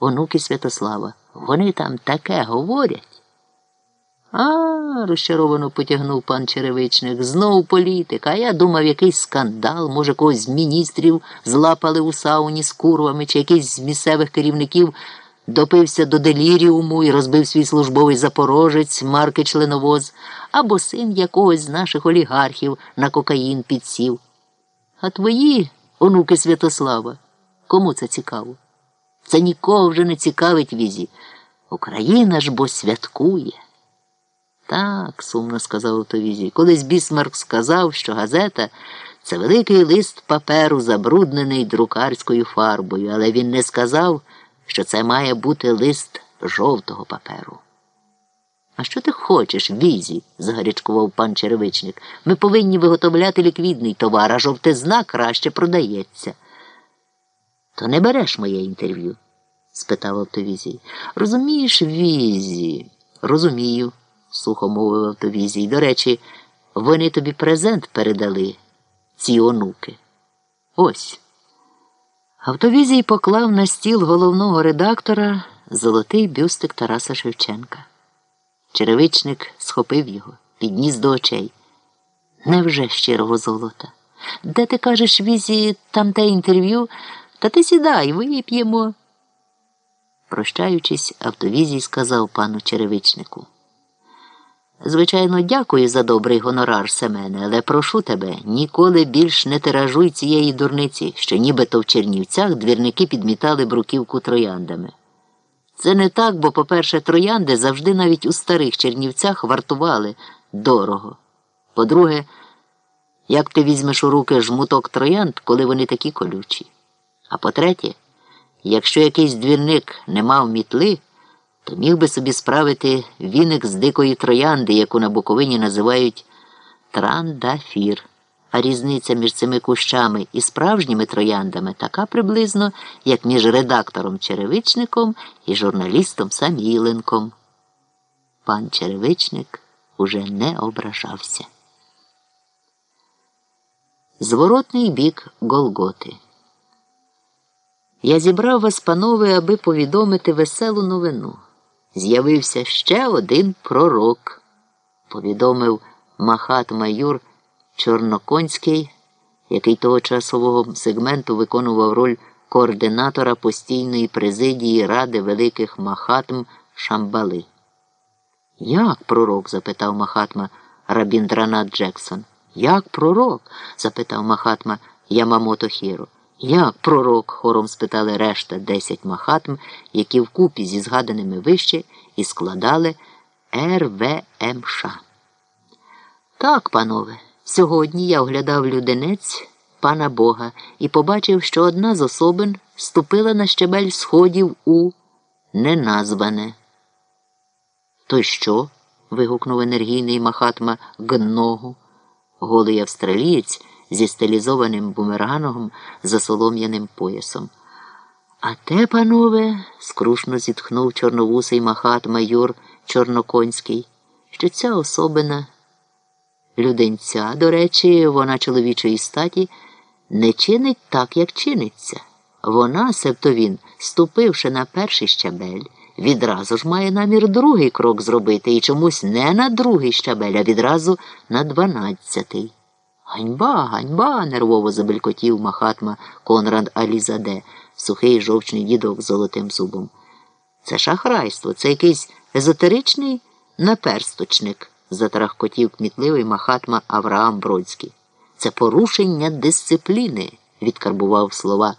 онуки Святослава. Вони там таке говорять. А, розчаровано потягнув пан Черевичник. Знов політика. А я думав, якийсь скандал, може, когось з міністрів злапали у сауні з курвами, чи якийсь з місцевих керівників допився до деліріуму і розбив свій службовий запорожець марки членовоз, або син якогось з наших олігархів на кокаїн підсів. А твої, онуки Святослава, кому це цікаво? Це нікого вже не цікавить візі. Україна ж бо святкує. Так, сумно сказав автовізій. Колись Бісмарк сказав, що газета це великий лист паперу, забруднений друкарською фарбою, але він не сказав, що це має бути лист жовтого паперу. А що ти хочеш, візі? загарячкував пан черевичник. Ми повинні виготовляти ліквідний товар, а жовтизна краще продається. То не береш моє інтерв'ю? спитав автовізій. Розумієш, візі? Розумію, сухо мовив автовізій. До речі, вони тобі презент передали, ці онуки. Ось. Автовізій поклав на стіл головного редактора золотий бюстик Тараса Шевченка. Черевичник схопив його, підніс до очей. Невже щирого золота? Де ти кажеш, візі, там те інтерв'ю? Та ти сідай, вип'ємо. Прощаючись, автовізій сказав пану черевичнику. Звичайно, дякую за добрий гонорар, Семене, але прошу тебе, ніколи більш не тиражуй цієї дурниці, що нібито в Чернівцях двірники підмітали бруківку трояндами. Це не так, бо, по-перше, троянди завжди навіть у старих Чернівцях вартували дорого. По-друге, як ти візьмеш у руки жмуток троянд, коли вони такі колючі? А по-третє, якщо якийсь двірник не мав мітли, то міг би собі справити віник з дикої троянди, яку на Буковині називають трандафір. А різниця між цими кущами і справжніми трояндами така приблизно, як між редактором Черевичником і журналістом Саміленком. Пан Черевичник уже не ображався. Зворотний бік Голготи. Я зібрав вас, панове, аби повідомити веселу новину. З'явився ще один пророк, повідомив Махат Майор Чорноконський, який того часового сегменту виконував роль координатора постійної президії Ради Великих Махатм Шамбали. Як пророк? запитав Махатма Рабіндранат Джексон. Як пророк? запитав Махатма Ямамото Хіро. Як пророк? хором спитали решта десять махатм, які вкупі зі згаданими вище і складали РВМШ. Так, панове, сьогодні я оглядав людинець пана Бога і побачив, що одна з особин ступила на щебель сходів у неназване. То що? вигукнув енергійний махатма Гногу, голий австралієць зі стилізованим бумерангом за солом'яним поясом. А те, панове, скрушно зітхнув чорновусий махат майор Чорноконський, що ця особина людинця, до речі, вона чоловічої статі, не чинить так, як чиниться. Вона, себто він, ступивши на перший щабель, відразу ж має намір другий крок зробити і чомусь не на другий щабель, а відразу на дванадцятий. Ганьба, ганьба, нервово забелькотів махатма Конрад Алізаде, сухий жовчний дідок з золотим зубом. Це шахрайство, це якийсь езотеричний наперсточник, затрахкотів кмітливий махатма Авраам Бродський. Це порушення дисципліни, відкарбував слова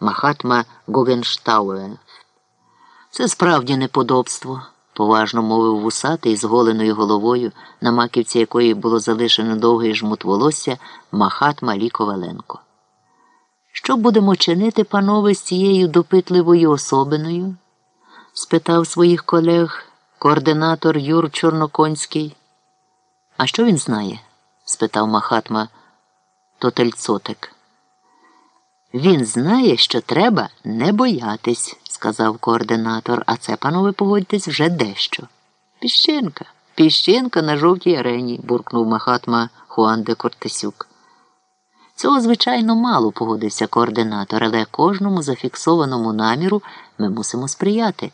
Махатма Гогенштауе. Це справді неподобство поважно мовив вусатий з голеною головою, на маківці якої було залишено довгий жмут волосся Махат Малі Коваленко. Що будемо чинити, панове, з цією допитливою особиною? спитав своїх колег координатор Юр Чорноконський. А що він знає? спитав Махатма Тотельцотик. Він знає, що треба не боятись сказав координатор, а це, панове, погодьтесь, вже дещо. Піщинка, піщинка на жовтій арені, буркнув Махатма Хуан де Кортесюк. Цього, звичайно, мало погодився координатор, але кожному зафіксованому наміру ми мусимо сприяти.